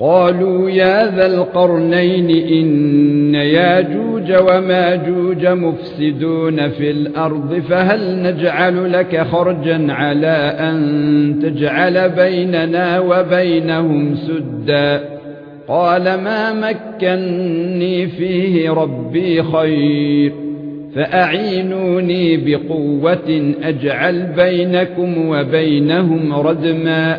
قالوا يا ذا القرنين إن ياجوج وماجوج مفسدون في الأرض فهل نجعل لك خرجا على أن تجعل بيننا وبينهم سدا قال ما مكنني فيه ربي خير فأعينوني بقوة أجعل بينكم وبينهم ردما